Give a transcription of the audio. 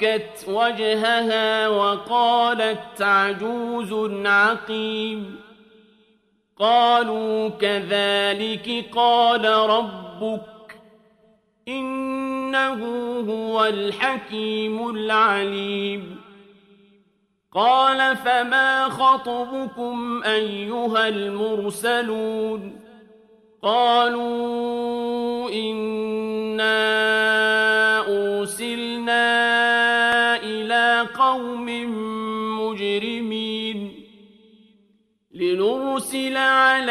فصكت وجهها وقالت عجوز عقيم. قالوا كذلك قال ربك إنه هو الحكيم العليم. قال فما خطبكم أيها المرسلون؟ قالوا